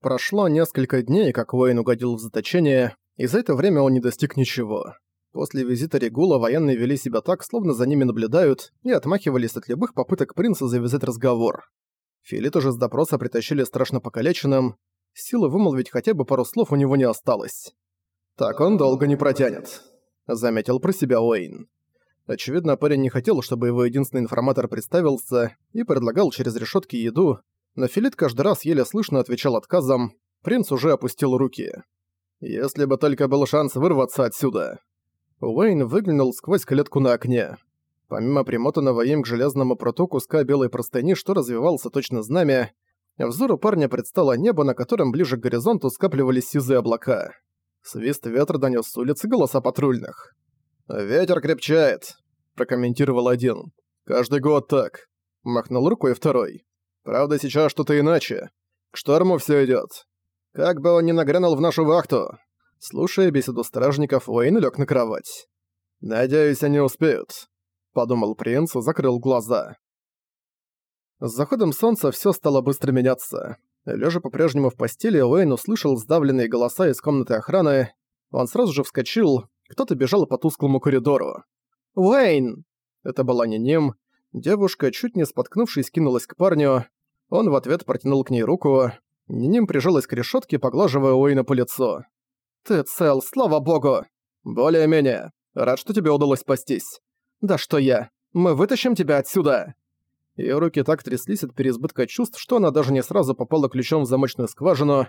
Прошло несколько дней, как Уэйн угодил в заточение, и за это время он не достиг ничего. После визита Регула военные вели себя так, словно за ними наблюдают, и отмахивались от любых попыток принца завязать разговор. Филит уже с допроса притащили страшно покалеченным, силы вымолвить хотя бы пару слов у него не осталось. «Так он долго не протянет», — заметил про себя Уэйн. Очевидно, парень не хотел, чтобы его единственный информатор представился и предлагал через решетки еду, но Филит каждый раз еле слышно отвечал отказом, принц уже опустил руки. «Если бы только был шанс вырваться отсюда». Уэйн выглянул сквозь клетку на окне. Помимо примотанного им к железному пруту куска белой простыни, что развивался точно знамя, взору парня предстало небо, на котором ближе к горизонту скапливались сизые облака. Свист ветра донёс с улицы голоса патрульных. «Ветер крепчает», — прокомментировал один. «Каждый год так», — махнул рукой второй. «Правда, сейчас что-то иначе. К шторму всё идёт. Как бы он ни нагрянул в нашу вахту». Слушая беседу стражников, Уэйн лёг на кровать. «Надеюсь, они успеют», — подумал принц и закрыл глаза. С заходом солнца всё стало быстро меняться. Лежа по-прежнему в постели, Уэйн услышал сдавленные голоса из комнаты охраны. Он сразу же вскочил, кто-то бежал по тусклому коридору. «Уэйн!» Это была не ним. Девушка, чуть не споткнувшись, кинулась к парню. Он в ответ протянул к ней руку. Ниним прижалась к решетке, поглаживая Уэйна по лицу. «Ты цел, слава богу!» «Более-менее. Рад, что тебе удалось спастись». «Да что я. Мы вытащим тебя отсюда!» Её руки так тряслись от переизбытка чувств, что она даже не сразу попала ключом в замочную скважину.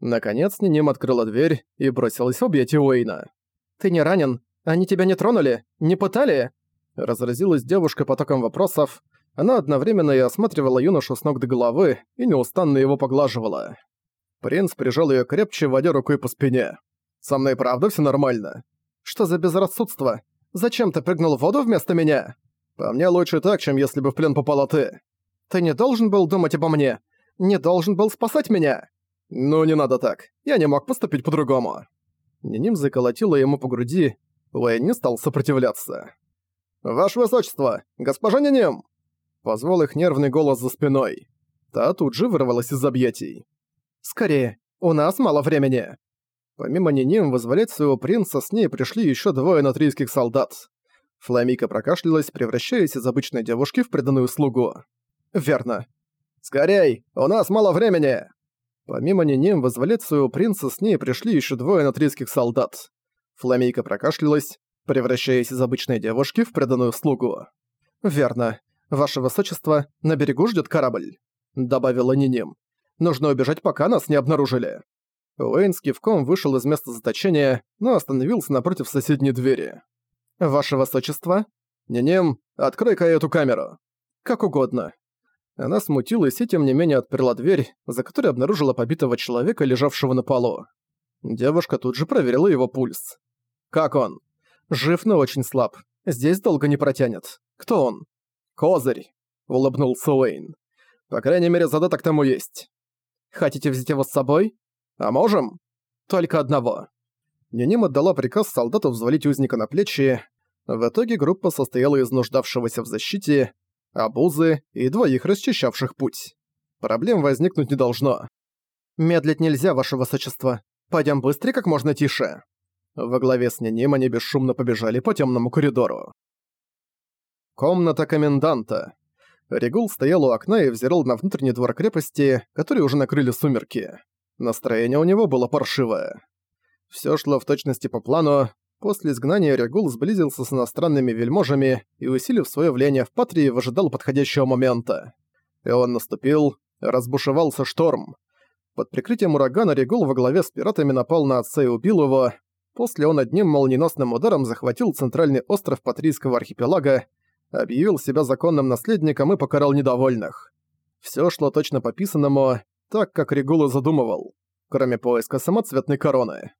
Наконец Ниним открыла дверь и бросилась в объятия Уэйна. «Ты не ранен? Они тебя не тронули? Не пытали?» Разразилась девушка потоком вопросов. Она одновременно и осматривала юношу с ног до головы и неустанно его поглаживала. Принц прижал её крепче, водя рукой по спине. «Со мной правда всё нормально?» «Что за безрассудство? Зачем ты прыгнул в воду вместо меня?» «По мне лучше так, чем если бы в плен попала ты». «Ты не должен был думать обо мне. Не должен был спасать меня». «Ну, не надо так. Я не мог поступить по-другому». Ниним заколотила ему по груди, Уэйн не стал сопротивляться. «Ваше высочество! Госпожа Ниним!» Позвал их нервный голос за спиной. Та тут же вырвалась из объятий. «Скорее, у нас мало времени!» Помимо Ниним, вызволять своего принца с ней пришли еще двое натрийских солдат. Фламика прокашлялась, превращаясь из обычной девушки в преданную слугу. «Верно. Скорей, у нас мало времени!» Помимо Ниним, возволить своего принца с ней пришли еще двое натрийских солдат. Фламейка прокашлялась, превращаясь из обычной девушки в преданную слугу. «Верно. Ваше Высочество, на берегу ждет корабль», — добавила Ниним. «Нужно убежать, пока нас не обнаружили». Уэйн с кивком вышел из места заточения, но остановился напротив соседней двери. «Ваше Высочество?» «Ниним, открой-ка эту камеру». «Как угодно», она смутилась и тем не менее отперла дверь, за которой обнаружила побитого человека, лежавшего на полу. Девушка тут же проверила его пульс. «Как он?» «Жив, но очень слаб. Здесь долго не протянет. Кто он?» «Козырь», — улыбнулся Уэйн. «По крайней мере, задаток тому есть. Хотите взять его с собой? А можем? Только одного». Ниним отдала приказ солдату взвалить узника на плечи. В итоге группа состояла из нуждавшегося в защите, обузы и двоих расчищавших путь. Проблем возникнуть не должно. «Медлить нельзя, ваше высочество. Пойдем быстрее, как можно тише». Во главе с Ниним они бесшумно побежали по темному коридору. Комната коменданта. Регул стоял у окна и взирал на внутренний двор крепости, который уже накрыли сумерки. Настроение у него было паршивое. Всё шло в точности по плану, После изгнания Регул сблизился с иностранными вельможами и, усилив свое влияние в Патрии, выжидал подходящего момента. И он наступил, разбушевался шторм. Под прикрытием урагана Регул во главе с пиратами напал на отца и убил его. После он одним молниеносным ударом захватил центральный остров Патрийского архипелага, объявил себя законным наследником и покарал недовольных. Всё шло точно по писанному, так как Регул и задумывал, кроме поиска самоцветной короны.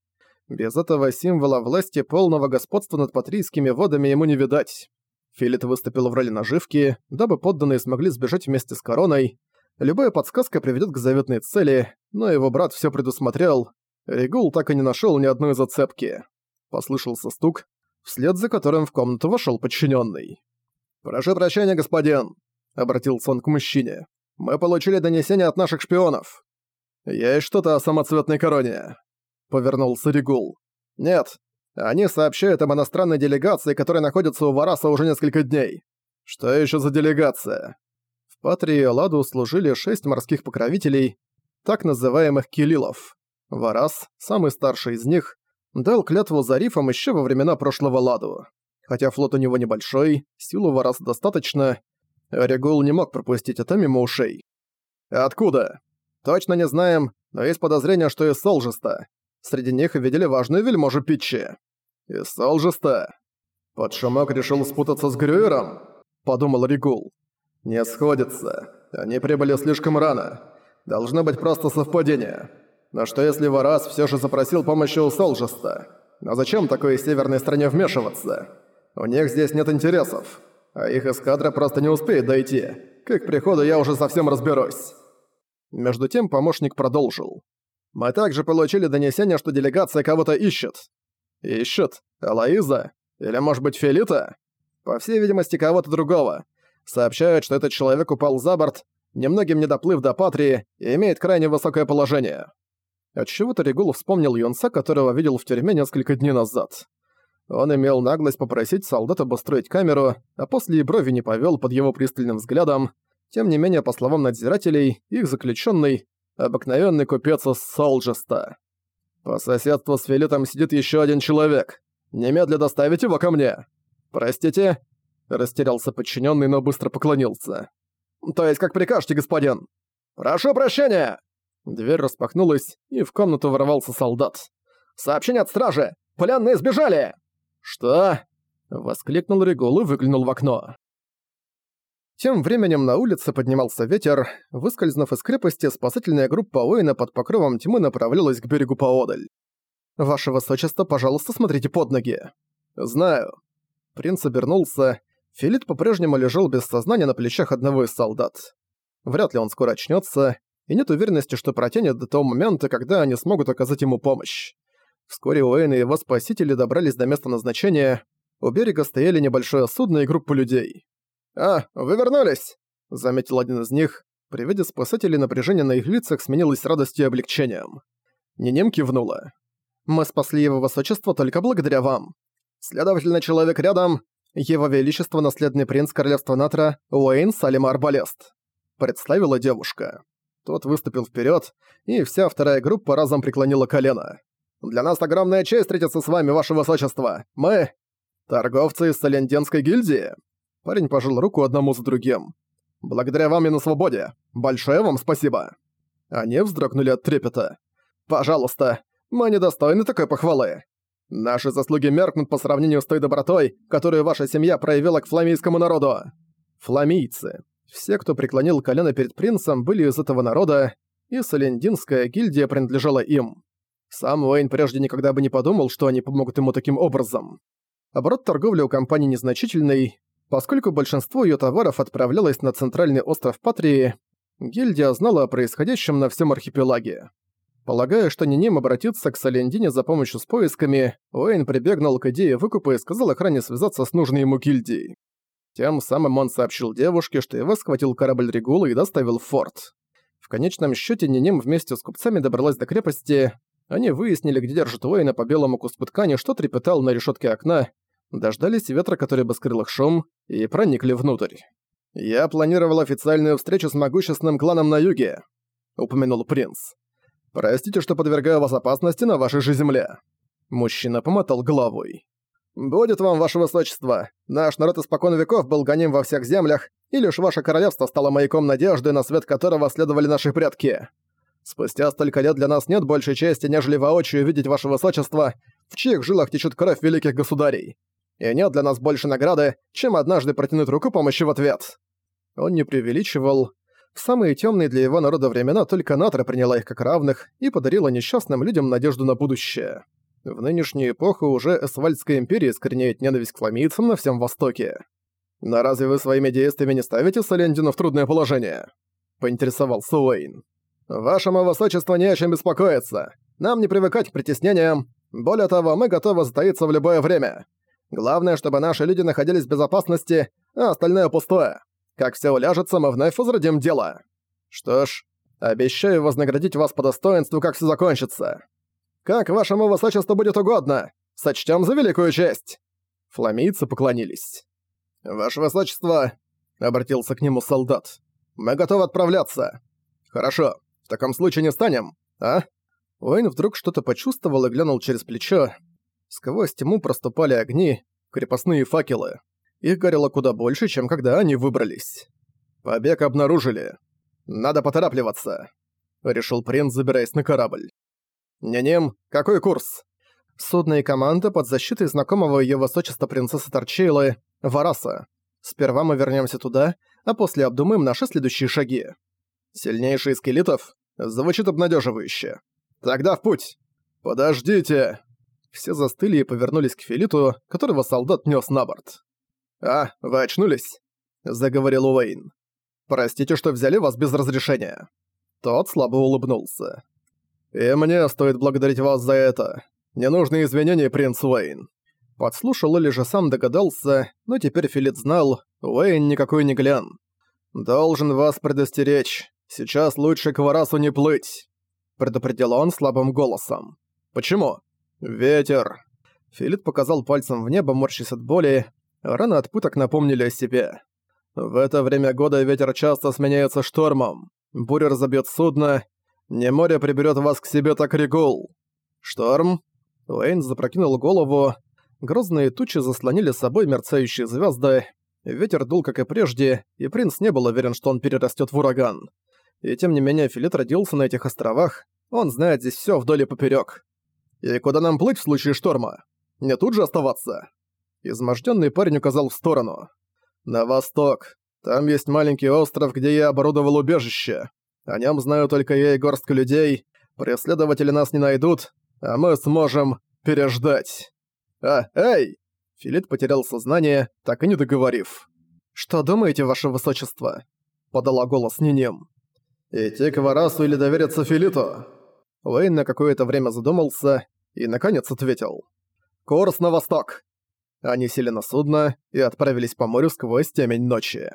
Без этого символа власти полного господства над патрийскими водами ему не видать. Филит выступил в роли наживки, дабы подданные смогли сбежать вместе с короной. Любая подсказка приведет к заветной цели, но его брат все предусмотрел. Регул так и не нашел ни одной зацепки. Послышался стук, вслед за которым в комнату вошел подчиненный. «Прошу прощения, господин», — обратился он к мужчине. «Мы получили донесение от наших шпионов». «Есть что-то о самоцветной короне?» — повернулся Ригул. «Нет. Они сообщают об иностранной делегации, которая находится у Вараса уже несколько дней. Что еще за делегация?» В Патрии Ладу служили шесть морских покровителей, так называемых килилов. Варас, самый старший из них, дал клятву за рифом еще во времена прошлого Ладу. Хотя флот у него небольшой, силу Вараса достаточно, Регул не мог пропустить это мимо ушей. «Откуда?» «Точно не знаем, но есть подозрение, что из Солжеста. Среди них видели важную вельможу Питчи». «Из Солжеста?» «Под шумок решил спутаться с Грюером?» – подумал Регул. «Не сходится. Они прибыли слишком рано. Должно быть просто совпадение. Но что если Варас все же запросил помощи у Солжеста? Но зачем такой северной стране вмешиваться? У них здесь нет интересов, а их эскадра просто не успеет дойти. К их приходу я уже совсем разберусь». Между тем помощник продолжил. «Мы также получили донесение, что делегация кого-то ищет». «Ищет? Алаиза? Или, может быть, Фелита?» «По всей видимости, кого-то другого. Сообщают, что этот человек упал за борт, немногим не доплыв до Патрии и имеет крайне высокое положение». Отчего-то Регул вспомнил Йонса, которого видел в тюрьме несколько дней назад. Он имел наглость попросить солдат обустроить камеру, а после и брови не повёл под его пристальным взглядом, тем не менее, по словам надзирателей, их заключенный — обыкновенный купец из Солджеста. По соседству с Филитом сидит еще один человек. Немедля доставить его ко мне. Простите? Растерялся подчиненный, но быстро поклонился. То есть как прикажете, господин? Прошу прощения! Дверь распахнулась, и в комнату ворвался солдат. «Сообщение от стражи! Полянные сбежали!» «Что?» — воскликнул Регул и выглянул в окно. Тем временем на улице поднимался ветер. Выскользнув из крепости, спасательная группа Уэйна под покровом тьмы направлялась к берегу поодаль. «Ваше высочество, пожалуйста, смотрите под ноги». «Знаю». Принц обернулся. Филит по-прежнему лежал без сознания на плечах одного из солдат. Вряд ли он скоро очнется, и нет уверенности, что протянет до того момента, когда они смогут оказать ему помощь. Вскоре Уэйн и его спасители добрались до места назначения. У берега стояли небольшое судно и группа людей. «А, вы вернулись!» — заметил один из них. При виде спасателей напряжение на их лицах сменилось радостью и облегчением. Нинем кивнула. «Мы спасли его высочество только благодаря вам. Следовательно, человек рядом — его величество наследный принц королевства Натра Уэйн Салима Арбалест», — представила девушка. Тот выступил вперед, и вся вторая группа разом преклонила колено. «Для нас огромная честь встретиться с вами, ваше высочество. Мы — торговцы из Саленденской гильдии». Парень пожал руку одному за другим. «Благодаря вам я на свободе. Большое вам спасибо». Они вздрогнули от трепета. «Пожалуйста, мы недостойны такой похвалы. Наши заслуги меркнут по сравнению с той добротой, которую ваша семья проявила к фламийскому народу». Фламийцы. Все, кто преклонил колено перед принцем, были из этого народа, и Салендинская гильдия принадлежала им. Сам Уэйн прежде никогда бы не подумал, что они помогут ему таким образом. Оборот торговли у компании незначительный, Поскольку большинство ее товаров отправлялось на центральный остров Патрии, гильдия знала о происходящем на всем архипелаге. Полагая, что Ниним обратится к Салендине за помощью с поисками, Уэйн прибегнул к идее выкупа и сказал охране связаться с нужной ему гильдией. Тем самым он сообщил девушке, что его схватил корабль Регула и доставил в форт. В конечном счете Ниним вместе с купцами добралась до крепости. Они выяснили, где держит Уэйна по белому куску ткани, что трепетал на решетке окна, дождались ветра, который бы скрыл их шум, и проникли внутрь. «Я планировал официальную встречу с могущественным кланом на юге», — упомянул принц. «Простите, что подвергаю вас опасности на вашей же земле». Мужчина помотал головой. «Будет вам, ваше высочество. Наш народ испокон веков был гоним во всех землях, и лишь ваше королевство стало маяком надежды, на свет которого следовали наши предки. Спустя столько лет для нас нет большей чести, нежели воочию видеть ваше высочество, в чьих жилах течет кровь великих государей и нет для нас больше награды, чем однажды протянуть руку помощи в ответ». Он не преувеличивал. В самые темные для его народа времена только Натра приняла их как равных и подарила несчастным людям надежду на будущее. В нынешнюю эпоху уже Эсвальдская империя искореняет ненависть к фламийцам на всем Востоке. «Но разве вы своими действиями не ставите Салендину в трудное положение?» — поинтересовался Уэйн. «Вашему высочеству не о чем беспокоиться. Нам не привыкать к притеснениям. Более того, мы готовы затаиться в любое время. Главное, чтобы наши люди находились в безопасности, а остальное пустое. Как все уляжется, мы вновь возродим дело. Что ж, Обещаю вознаградить вас по достоинству, как все закончится. Как вашему высочеству будет угодно. Сочтем за великую честь!» Фламийцы поклонились. «Ваше высочество!» — обратился к нему солдат. «Мы готовы отправляться!» «Хорошо, в таком случае не станем, а?» Уэйн вдруг что-то почувствовал и глянул через плечо. Сквозь тьму проступали огни, крепостные факелы. Их горело куда больше, чем когда они выбрались. «Побег обнаружили. Надо поторапливаться», — решил принц, забираясь на корабль. «Не-нем, какой курс?» Судно и команда под защитой знакомого ее высочества принцессы Торчейлы, Вараса. Сперва мы вернемся туда, а после обдумаем наши следующие шаги. Сильнейший скелетов? Звучит обнадеживающе. Тогда в путь! Подождите! Все застыли и повернулись к Филиту, которого солдат нес на борт. «А, вы очнулись?» – заговорил Уэйн. «Простите, что взяли вас без разрешения». Тот слабо улыбнулся. «И мне стоит благодарить вас за это. Ненужные извинения, принц Уэйн». Подслушал или же сам догадался, но теперь Филит знал, Уэйн никакой не глян. «Должен вас предостеречь. Сейчас лучше к Варасу не плыть», — предупредил он слабым голосом. «Почему?» «Ветер». Филит показал пальцем в небо, морщась от боли. Раны от пыток напомнили о себе. В это время года ветер часто сменяется штормом. Буря разобьет судно. Не море приберет вас к себе, так регул. Шторм? Уэйн запрокинул голову. Грозные тучи заслонили собой мерцающие звезды. Ветер дул, как и прежде, и принц не был уверен, что он перерастет в ураган. И тем не менее Филит родился на этих островах, он знает здесь все вдоль и поперек. И куда нам плыть в случае шторма? Не тут же оставаться? Изможденный парень указал в сторону. На восток. Там есть маленький остров, где я оборудовал убежище. О нем знаю только я и горстка людей. Преследователи нас не найдут, а мы сможем переждать. А, эй! Филит потерял сознание, так и не договорив. «Что думаете, ваше высочество?» — подала голос Нинем. «Идти к Варасу или довериться Филиту?» Уэйн на какое-то время задумался и, наконец, ответил. «Курс на восток!» Они сели на судно и отправились по морю сквозь темень ночи.